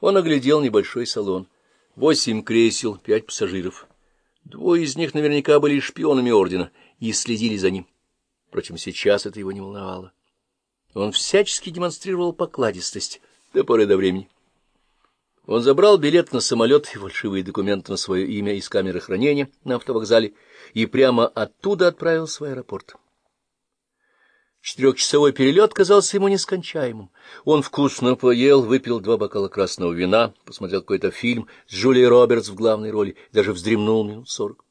Он оглядел небольшой салон. Восемь кресел, пять пассажиров. Двое из них наверняка были шпионами ордена и следили за ним. Впрочем, сейчас это его не волновало. Он всячески демонстрировал покладистость до поры до времени. Он забрал билет на самолет и фальшивые документы на свое имя из камеры хранения на автовокзале и прямо оттуда отправился в аэропорт. Четырехчасовой перелет казался ему нескончаемым. Он вкусно поел, выпил два бокала красного вина, посмотрел какой-то фильм с Джулией Робертс в главной роли, даже вздремнул минут сорок.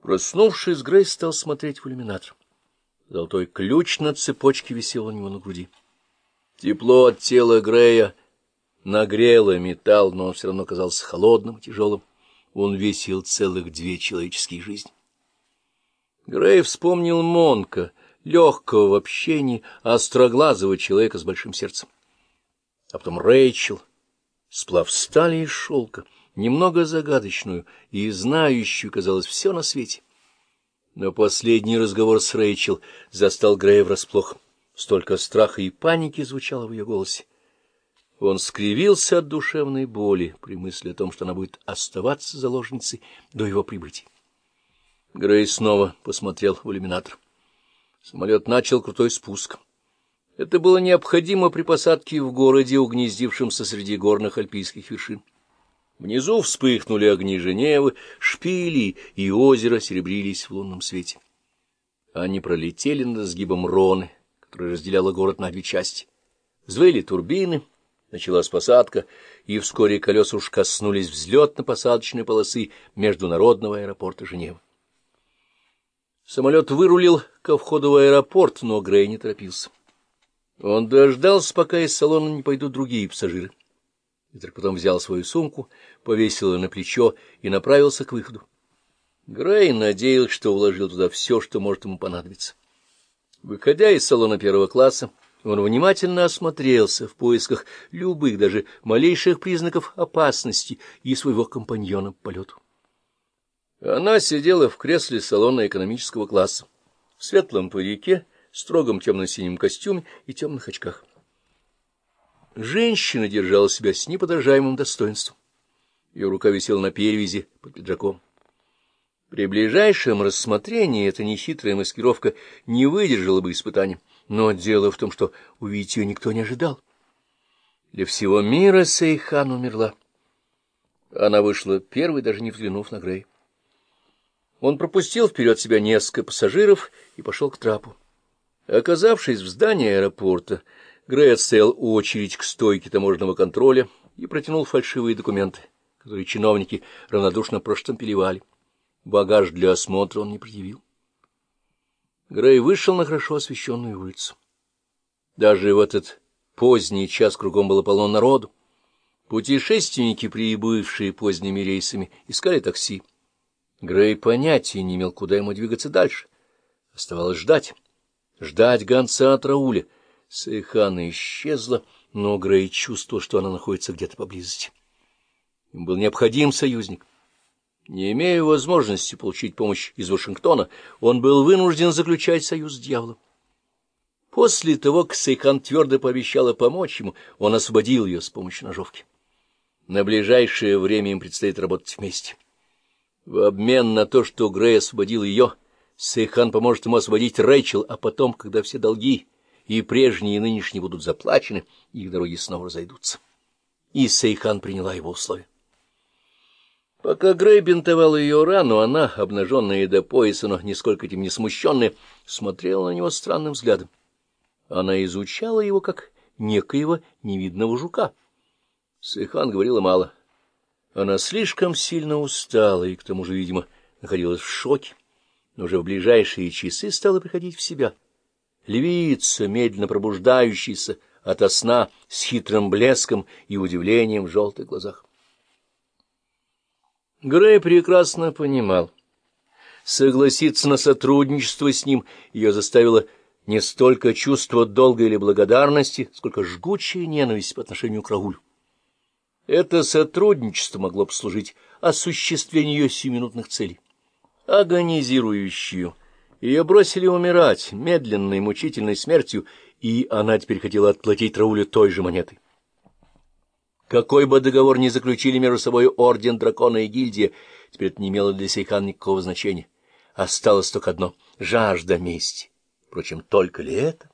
Проснувшись, Грейс стал смотреть в иллюминатор. Золотой ключ на цепочке висел у него на груди. Тепло от тела Грея нагрело металл, но он все равно казался холодным, тяжелым. Он весил целых две человеческие жизни. Грей вспомнил Монка — легкого в общении, остроглазого человека с большим сердцем. А потом Рэйчел, сплав стали и шелка, немного загадочную и знающую, казалось, все на свете. Но последний разговор с Рэйчел застал Грея врасплох. Столько страха и паники звучало в ее голосе. Он скривился от душевной боли при мысли о том, что она будет оставаться заложницей до его прибытия. Грей снова посмотрел в иллюминатор. Самолет начал крутой спуск. Это было необходимо при посадке в городе, угнездившемся среди горных альпийских вершин. Внизу вспыхнули огни Женевы, шпили и озеро серебрились в лунном свете. Они пролетели над сгибом Роны, которая разделяла город на две части. Взвыли турбины, началась посадка, и вскоре колеса уж коснулись взлетно-посадочной полосы международного аэропорта Женевы. Самолет вырулил ко входу в аэропорт, но Грей не торопился. Он дождался, пока из салона не пойдут другие пассажиры. И только потом взял свою сумку, повесил ее на плечо и направился к выходу. Грей надеялся, что вложил туда все, что может ему понадобиться. Выходя из салона первого класса, он внимательно осмотрелся в поисках любых, даже малейших признаков опасности и своего компаньона по полету. Она сидела в кресле салона экономического класса, в светлом парике, строгом темно-синем костюме и темных очках. Женщина держала себя с неподражаемым достоинством. Ее рука висела на перевязи под пиджаком. При ближайшем рассмотрении эта нехитрая маскировка не выдержала бы испытания. Но дело в том, что увидеть ее никто не ожидал. Для всего мира Сейхан умерла. Она вышла первой, даже не взглянув на Грей. Он пропустил вперед себя несколько пассажиров и пошел к трапу. Оказавшись в здании аэропорта, Грей отстоял очередь к стойке таможенного контроля и протянул фальшивые документы, которые чиновники равнодушно проштампелевали. Багаж для осмотра он не предъявил. Грей вышел на хорошо освещенную улицу. Даже в этот поздний час кругом было полно народу. Путешественники, прибывшие поздними рейсами, искали такси. Грей понятия не имел, куда ему двигаться дальше. Оставалось ждать. Ждать гонца от Рауля. Сайхана исчезла, но Грей чувствовал, что она находится где-то поблизости. Им был необходим союзник. Не имея возможности получить помощь из Вашингтона, он был вынужден заключать союз с дьяволом. После того, как Сайхан твердо пообещала помочь ему, он освободил ее с помощью ножовки. На ближайшее время им предстоит работать вместе. В обмен на то, что Грей освободил ее, Сейхан поможет ему освободить Рэйчел, а потом, когда все долги и прежние, и нынешние будут заплачены, их дороги снова разойдутся. И Сейхан приняла его условия. Пока Грей бинтовал ее рану, она, обнаженная до пояса, но нисколько этим не смущенная, смотрела на него странным взглядом. Она изучала его как некоего невидного жука. Сейхан говорила мало — она слишком сильно устала и, к тому же, видимо, находилась в шоке, но уже в ближайшие часы стала приходить в себя. Львица, медленно пробуждающаяся ото сна с хитрым блеском и удивлением в желтых глазах. Грей прекрасно понимал. Согласиться на сотрудничество с ним ее заставило не столько чувство долга или благодарности, сколько жгучая ненависть по отношению к Раулю. Это сотрудничество могло послужить осуществлению ее сиюминутных целей. Агонизирующую. Ее бросили умирать медленной, мучительной смертью, и она теперь хотела отплатить Раулю той же монетой. Какой бы договор ни заключили между собой Орден Дракона и Гильдия, теперь это не имело для Сейхан никакого значения. Осталось только одно — жажда мести. Впрочем, только ли это?